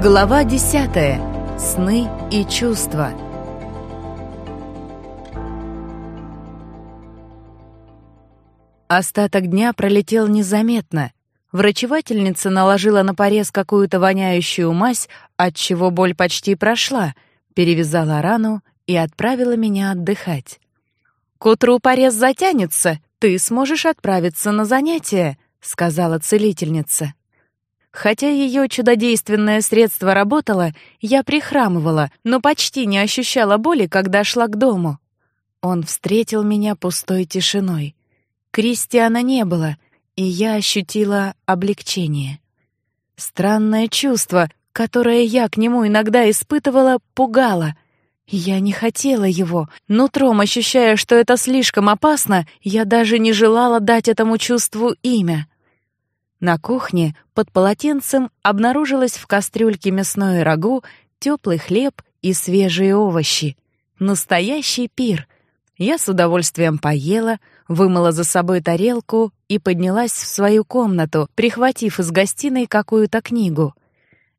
Глава десятая. Сны и чувства. Остаток дня пролетел незаметно. Врачевательница наложила на порез какую-то воняющую мазь, от чего боль почти прошла, перевязала рану и отправила меня отдыхать. «К утру порез затянется, ты сможешь отправиться на занятия», — сказала целительница. Хотя ее чудодейственное средство работало, я прихрамывала, но почти не ощущала боли, когда шла к дому. Он встретил меня пустой тишиной. Кристиана не было, и я ощутила облегчение. Странное чувство, которое я к нему иногда испытывала, пугало. Я не хотела его, нутром ощущая, что это слишком опасно, я даже не желала дать этому чувству имя — на кухне под полотенцем обнаружилось в кастрюльке мясное рагу, теплый хлеб и свежие овощи. Настоящий пир. Я с удовольствием поела, вымыла за собой тарелку и поднялась в свою комнату, прихватив из гостиной какую-то книгу.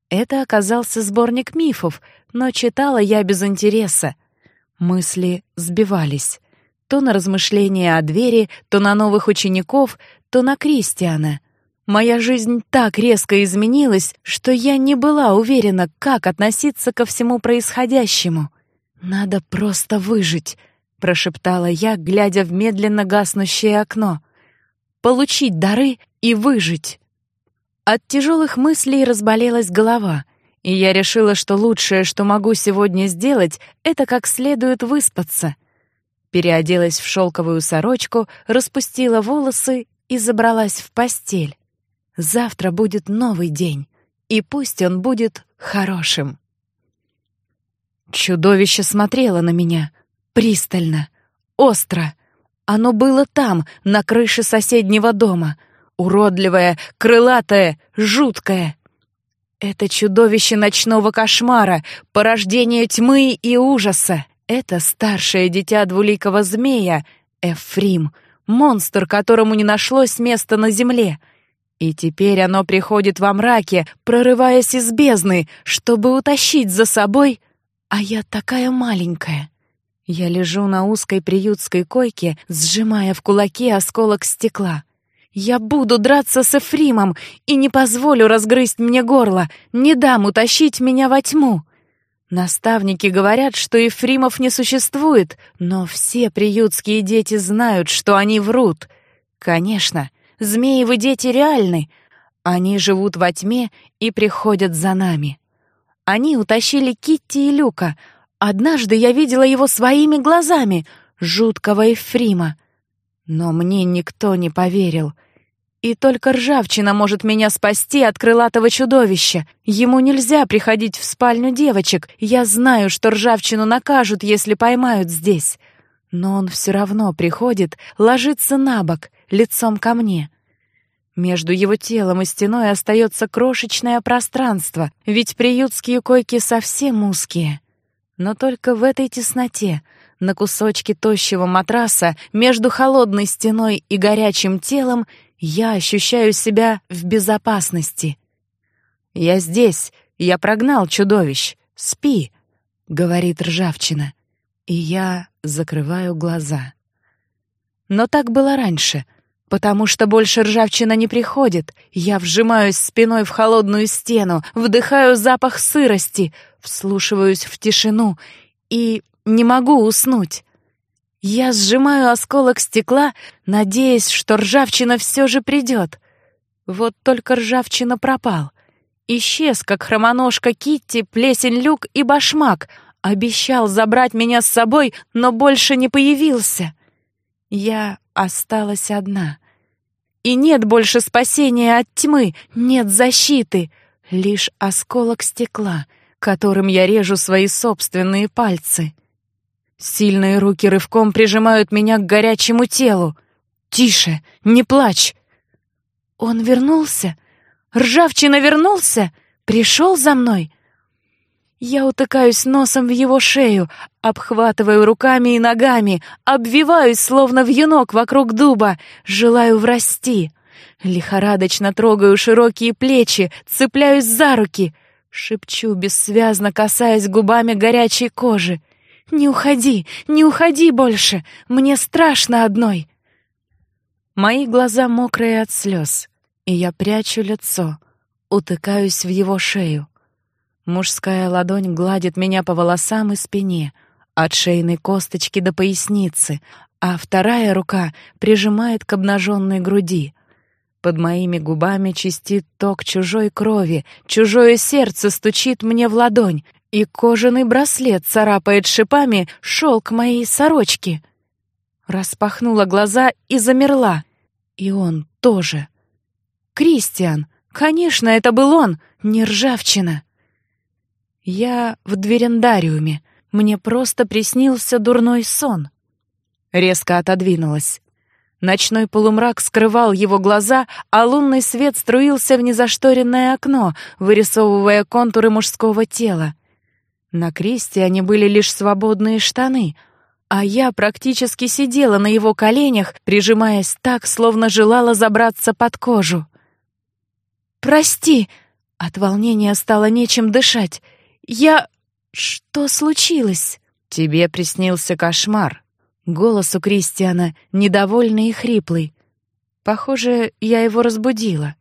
Это оказался сборник мифов, но читала я без интереса. Мысли сбивались. То на размышления о двери, то на новых учеников, то на Кристиана — Моя жизнь так резко изменилась, что я не была уверена, как относиться ко всему происходящему. «Надо просто выжить», — прошептала я, глядя в медленно гаснущее окно. «Получить дары и выжить». От тяжелых мыслей разболелась голова, и я решила, что лучшее, что могу сегодня сделать, это как следует выспаться. Переоделась в шелковую сорочку, распустила волосы и забралась в постель. Завтра будет новый день, и пусть он будет хорошим. Чудовище смотрело на меня пристально, остро. Оно было там, на крыше соседнего дома, уродливое, крылатое, жуткое. Это чудовище ночного кошмара, порождение тьмы и ужаса. Это старшее дитя двуликого змея, Эфрим, монстр, которому не нашлось места на земле — и теперь оно приходит во мраке, прорываясь из бездны, чтобы утащить за собой... А я такая маленькая. Я лежу на узкой приютской койке, сжимая в кулаке осколок стекла. Я буду драться с Эфримом и не позволю разгрызть мне горло, не дам утащить меня во тьму. Наставники говорят, что Ефримов не существует, но все приютские дети знают, что они врут. Конечно, Змеевы дети реальны. Они живут во тьме и приходят за нами. Они утащили Китти и Люка. Однажды я видела его своими глазами, жуткого Ефрима. Но мне никто не поверил. И только ржавчина может меня спасти от крылатого чудовища. Ему нельзя приходить в спальню девочек. Я знаю, что ржавчину накажут, если поймают здесь. Но он все равно приходит, ложится на бок, лицом ко мне. Между его телом и стеной остается крошечное пространство, ведь приютские койки совсем узкие. Но только в этой тесноте, на кусочке тощего матраса, между холодной стеной и горячим телом, я ощущаю себя в безопасности. «Я здесь, я прогнал чудовищ, спи», — говорит ржавчина. И я закрываю глаза. Но так было раньше, потому что больше ржавчина не приходит. Я вжимаюсь спиной в холодную стену, вдыхаю запах сырости, вслушиваюсь в тишину и не могу уснуть. Я сжимаю осколок стекла, надеясь, что ржавчина все же придет. Вот только ржавчина пропал. Исчез, как хромоножка Китти, плесень люк и башмак — Обещал забрать меня с собой, но больше не появился. Я осталась одна. И нет больше спасения от тьмы, нет защиты, лишь осколок стекла, которым я режу свои собственные пальцы. Сильные руки рывком прижимают меня к горячему телу. «Тише, не плачь!» Он вернулся? Ржавчина вернулся? Пришел за мной? Я утыкаюсь носом в его шею, обхватываю руками и ногами, обвиваюсь, словно вьюнок вокруг дуба, желаю врасти. Лихорадочно трогаю широкие плечи, цепляюсь за руки. Шепчу, бессвязно касаясь губами горячей кожи. «Не уходи, не уходи больше! Мне страшно одной!» Мои глаза мокрые от слез, и я прячу лицо, утыкаюсь в его шею. Мужская ладонь гладит меня по волосам и спине, от шейной косточки до поясницы, а вторая рука прижимает к обнаженной груди. Под моими губами чистит ток чужой крови, чужое сердце стучит мне в ладонь, и кожаный браслет царапает шипами шелк моей сорочки. Распахнула глаза и замерла. И он тоже. Кристиан! Конечно, это был он, не ржавчина. Я в дверендариуме. Мне просто приснился дурной сон. Резко отодвинулась. Ночной полумрак скрывал его глаза, а лунный свет струился в незашторенное окно, вырисовывая контуры мужского тела. На кресте они были лишь свободные штаны, а я практически сидела на его коленях, прижимаясь так, словно желала забраться под кожу. «Прости!» — от волнения стало нечем дышать. «Я... что случилось?» «Тебе приснился кошмар», Голос у Кристиана недовольный и хриплый. Похоже, я его разбудила.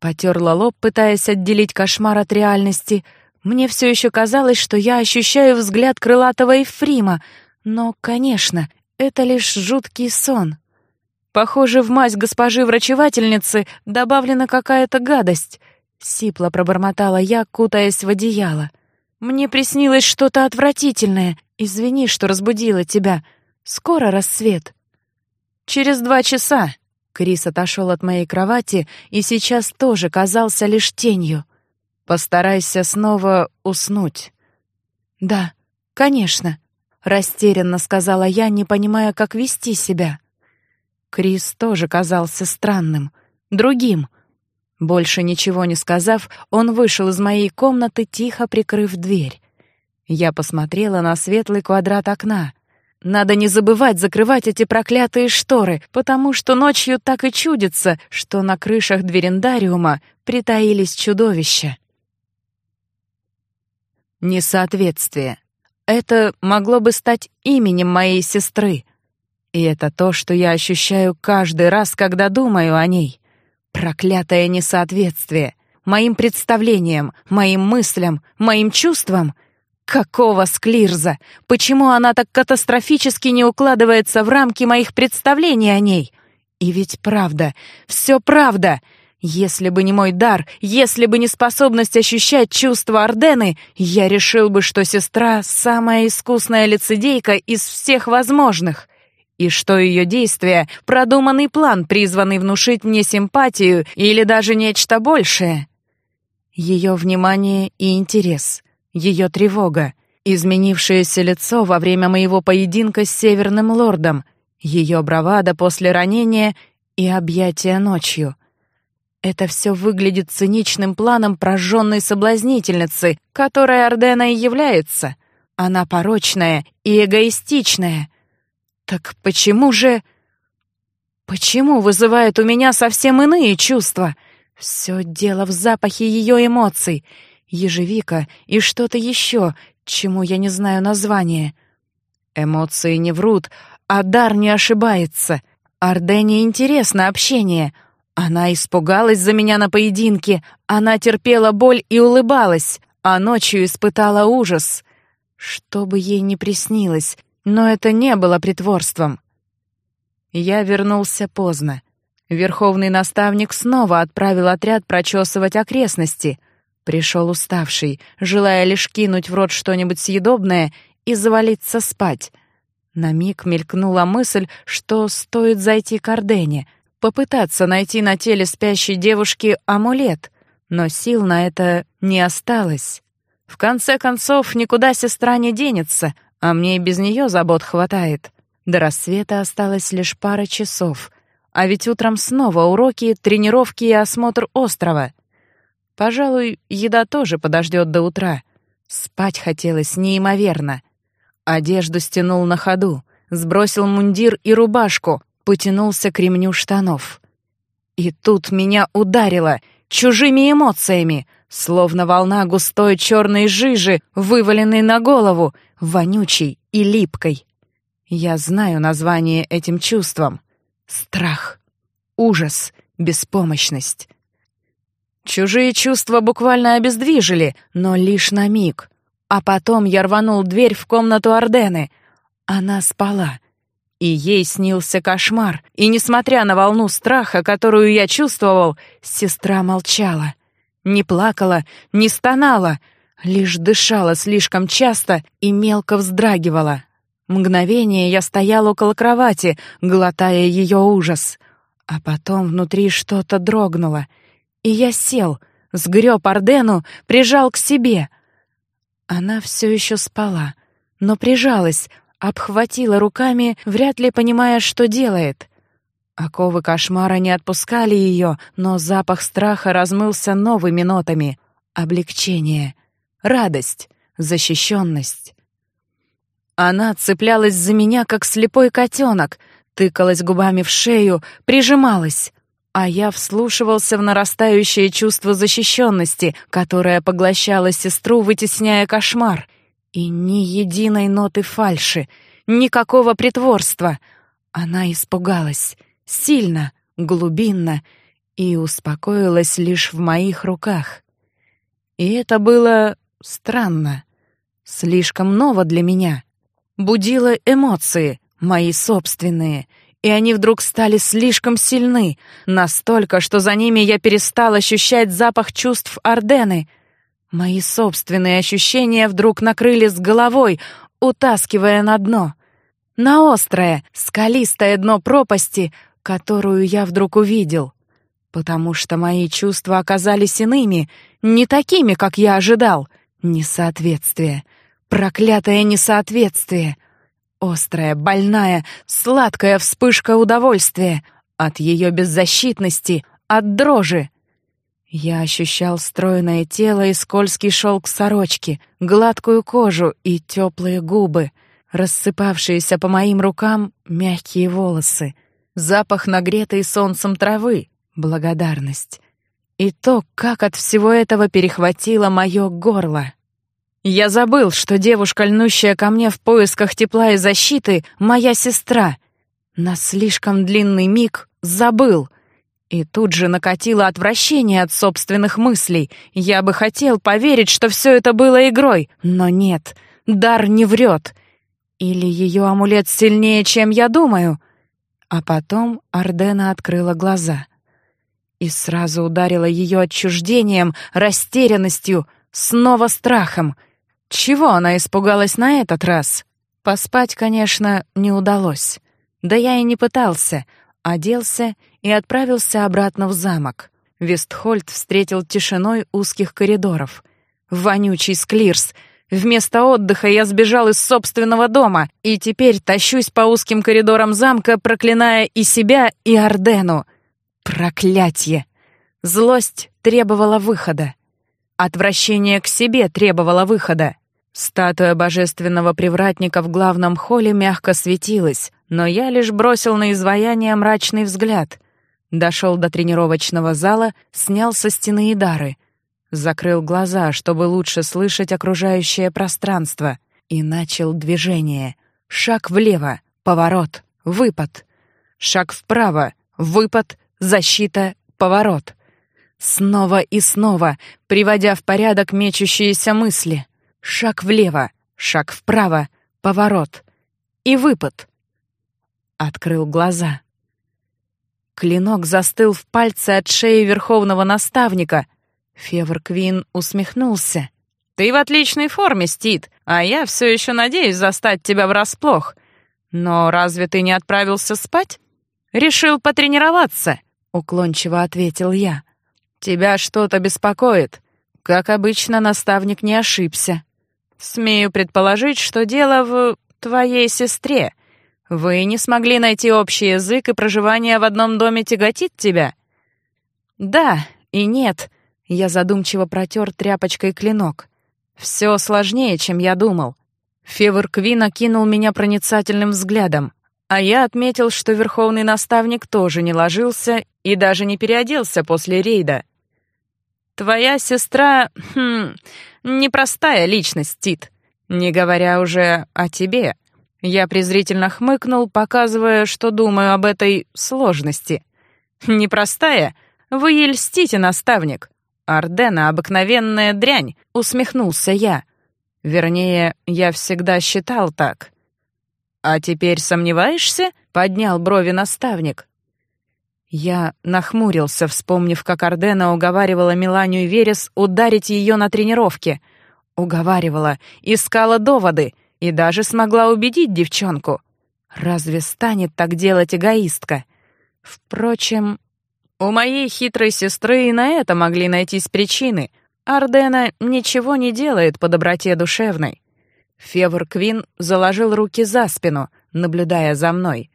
Потерла лоб, пытаясь отделить кошмар от реальности. Мне все еще казалось, что я ощущаю взгляд крылатого Ефрима, но, конечно, это лишь жуткий сон. Похоже, в мазь госпожи врачевательницы добавлена какая-то гадость. Сипло пробормотала я, кутаясь в одеяло. Мне приснилось что-то отвратительное. Извини, что разбудила тебя. Скоро рассвет. Через два часа. Крис отошел от моей кровати и сейчас тоже казался лишь тенью. Постарайся снова уснуть. Да, конечно, растерянно сказала я, не понимая, как вести себя. Крис тоже казался странным, другим. Больше ничего не сказав, он вышел из моей комнаты, тихо прикрыв дверь. Я посмотрела на светлый квадрат окна. Надо не забывать закрывать эти проклятые шторы, потому что ночью так и чудится, что на крышах дверендариума притаились чудовища. Несоответствие. Это могло бы стать именем моей сестры. И это то, что я ощущаю каждый раз, когда думаю о ней. Проклятое несоответствие. Моим представлениям, моим мыслям, моим чувствам — Какого склирза? Почему она так катастрофически не укладывается в рамки моих представлений о ней? И ведь правда, все правда. Если бы не мой дар, если бы не способность ощущать чувства Ордены, я решил бы, что сестра — самая искусная лицедейка из всех возможных. И что ее действия — продуманный план, призванный внушить мне симпатию или даже нечто большее. Ее внимание и интерес — ее тревога, изменившееся лицо во время моего поединка с Северным Лордом, ее бравада после ранения и объятия ночью. Это все выглядит циничным планом прожженной соблазнительницы, которой Ордена и является. Она порочная и эгоистичная. Так почему же... Почему вызывает у меня совсем иные чувства? Все дело в запахе ее эмоций — ежевика и что-то еще, чему я не знаю название. Эмоции не врут, а дар не ошибается. Ардене интересно общение. Она испугалась за меня на поединке, она терпела боль и улыбалась, а ночью испытала ужас. Что бы ей ни приснилось, но это не было притворством. Я вернулся поздно. Верховный наставник снова отправил отряд прочесывать окрестности — Пришел уставший, желая лишь кинуть в рот что-нибудь съедобное и завалиться спать. На миг мелькнула мысль, что стоит зайти к Ордене, попытаться найти на теле спящей девушки амулет, но сил на это не осталось. В конце концов, никуда сестра не денется, а мне и без нее забот хватает. До рассвета осталось лишь пара часов, а ведь утром снова уроки, тренировки и осмотр острова — Пожалуй, еда тоже подождет до утра. Спать хотелось неимоверно. Одежду стянул на ходу, сбросил мундир и рубашку, потянулся к ремню штанов. И тут меня ударило чужими эмоциями, словно волна густой черной жижи, вываленной на голову, вонючей и липкой. Я знаю название этим чувствам. Страх, ужас, беспомощность. Чужие чувства буквально обездвижили, но лишь на миг. А потом я рванул дверь в комнату Ордены. Она спала. И ей снился кошмар. И несмотря на волну страха, которую я чувствовал, сестра молчала. Не плакала, не стонала, лишь дышала слишком часто и мелко вздрагивала. Мгновение я стоял около кровати, глотая ее ужас. А потом внутри что-то дрогнуло — и я сел, сгреб Ордену, прижал к себе. Она все еще спала, но прижалась, обхватила руками, вряд ли понимая, что делает. Оковы кошмара не отпускали ее, но запах страха размылся новыми нотами. Облегчение, радость, защищенность. Она цеплялась за меня, как слепой котенок, тыкалась губами в шею, прижималась а я вслушивался в нарастающее чувство защищенности, которое поглощало сестру, вытесняя кошмар. И ни единой ноты фальши, никакого притворства. Она испугалась, сильно, глубинно, и успокоилась лишь в моих руках. И это было странно, слишком ново для меня. Будило эмоции, мои собственные — и они вдруг стали слишком сильны, настолько, что за ними я перестал ощущать запах чувств Ордены. Мои собственные ощущения вдруг накрыли с головой, утаскивая на дно. На острое, скалистое дно пропасти, которую я вдруг увидел. Потому что мои чувства оказались иными, не такими, как я ожидал. Несоответствие. Проклятое несоответствие — Острая, больная, сладкая вспышка удовольствия от ее беззащитности, от дрожи. Я ощущал стройное тело и скользкий шелк сорочки, гладкую кожу и теплые губы, рассыпавшиеся по моим рукам мягкие волосы, запах нагретой солнцем травы, благодарность. И то, как от всего этого перехватило мое горло. Я забыл, что девушка, льнущая ко мне в поисках тепла и защиты, моя сестра. На слишком длинный миг забыл. И тут же накатило отвращение от собственных мыслей. Я бы хотел поверить, что все это было игрой, но нет, дар не врет. Или ее амулет сильнее, чем я думаю. А потом Ардена открыла глаза. И сразу ударила ее отчуждением, растерянностью, снова страхом — чего она испугалась на этот раз? Поспать, конечно, не удалось. Да я и не пытался. Оделся и отправился обратно в замок. Вестхольд встретил тишиной узких коридоров. Вонючий склирс. Вместо отдыха я сбежал из собственного дома и теперь тащусь по узким коридорам замка, проклиная и себя, и Ордену. Проклятье! Злость требовала выхода. Отвращение к себе требовало выхода. Статуя божественного привратника в главном холле мягко светилась, но я лишь бросил на изваяние мрачный взгляд. Дошел до тренировочного зала, снял со стены и дары. Закрыл глаза, чтобы лучше слышать окружающее пространство, и начал движение. Шаг влево, поворот, выпад. Шаг вправо, выпад, защита, поворот. Снова и снова, приводя в порядок мечущиеся мысли — Шаг влево, шаг вправо, поворот. И выпад. Открыл глаза. Клинок застыл в пальце от шеи верховного наставника. Февр Квин усмехнулся. «Ты в отличной форме, Стит, а я все еще надеюсь застать тебя врасплох. Но разве ты не отправился спать? Решил потренироваться?» — уклончиво ответил я. «Тебя что-то беспокоит?» Как обычно, наставник не ошибся. Смею предположить, что дело в твоей сестре. Вы не смогли найти общий язык, и проживание в одном доме тяготит тебя? Да и нет. Я задумчиво протер тряпочкой клинок. Все сложнее, чем я думал. Февр Квин окинул меня проницательным взглядом, а я отметил, что верховный наставник тоже не ложился и даже не переоделся после рейда. Твоя сестра... Хм, непростая личность, Тит. Не говоря уже о тебе. Я презрительно хмыкнул, показывая, что думаю об этой сложности. Непростая? Вы ей наставник. Ардена — обыкновенная дрянь, усмехнулся я. Вернее, я всегда считал так. «А теперь сомневаешься?» — поднял брови наставник. Я нахмурился, вспомнив, как Ардена уговаривала Миланию Верес ударить ее на тренировке. Уговаривала, искала доводы и даже смогла убедить девчонку. Разве станет так делать эгоистка? Впрочем, у моей хитрой сестры и на это могли найтись причины. Ардена ничего не делает по доброте душевной. Февр Квин заложил руки за спину, наблюдая за мной.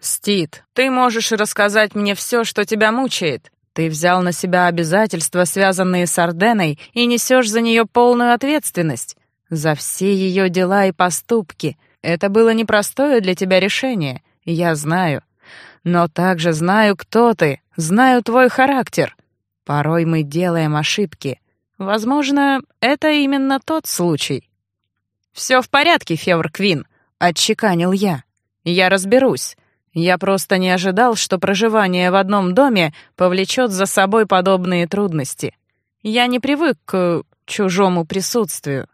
«Стит, ты можешь рассказать мне все, что тебя мучает. Ты взял на себя обязательства, связанные с Арденой, и несешь за нее полную ответственность. За все ее дела и поступки. Это было непростое для тебя решение, я знаю. Но также знаю, кто ты, знаю твой характер. Порой мы делаем ошибки. Возможно, это именно тот случай». «Все в порядке, Февр Квин», — отчеканил я. «Я разберусь. Я просто не ожидал, что проживание в одном доме повлечет за собой подобные трудности. Я не привык к чужому присутствию».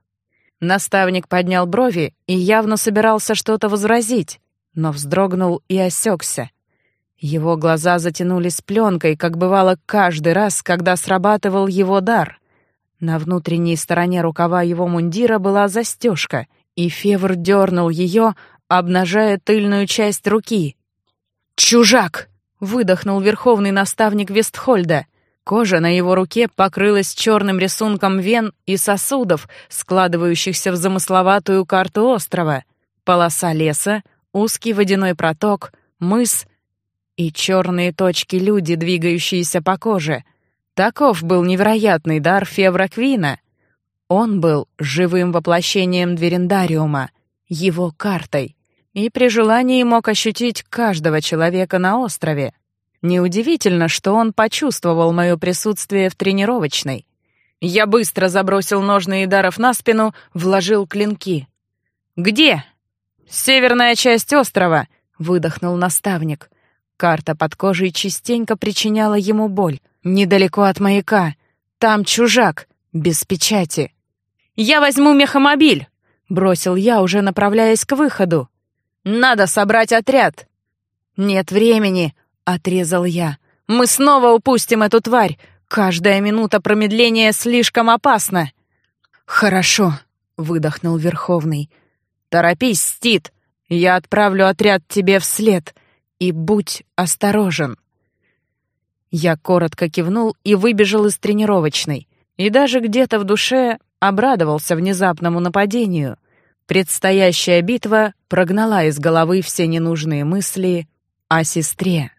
Наставник поднял брови и явно собирался что-то возразить, но вздрогнул и осекся. Его глаза затянулись пленкой, как бывало каждый раз, когда срабатывал его дар. На внутренней стороне рукава его мундира была застежка, и Февр дернул ее, обнажая тыльную часть руки. «Чужак!» — выдохнул верховный наставник Вестхольда. Кожа на его руке покрылась черным рисунком вен и сосудов, складывающихся в замысловатую карту острова. Полоса леса, узкий водяной проток, мыс и черные точки люди, двигающиеся по коже — Таков был невероятный дар Февра Квина. Он был живым воплощением Дверендариума, его картой, и при желании мог ощутить каждого человека на острове. Неудивительно, что он почувствовал мое присутствие в тренировочной. Я быстро забросил ножны даров на спину, вложил клинки. «Где?» «Северная часть острова», — выдохнул наставник. Карта под кожей частенько причиняла ему боль. Недалеко от маяка. Там чужак, без печати. «Я возьму мехомобиль!» — бросил я, уже направляясь к выходу. «Надо собрать отряд!» «Нет времени!» — отрезал я. «Мы снова упустим эту тварь! Каждая минута промедления слишком опасна!» «Хорошо!» — выдохнул Верховный. «Торопись, Стит! Я отправлю отряд тебе вслед. И будь осторожен!» Я коротко кивнул и выбежал из тренировочной. И даже где-то в душе обрадовался внезапному нападению. Предстоящая битва прогнала из головы все ненужные мысли о сестре.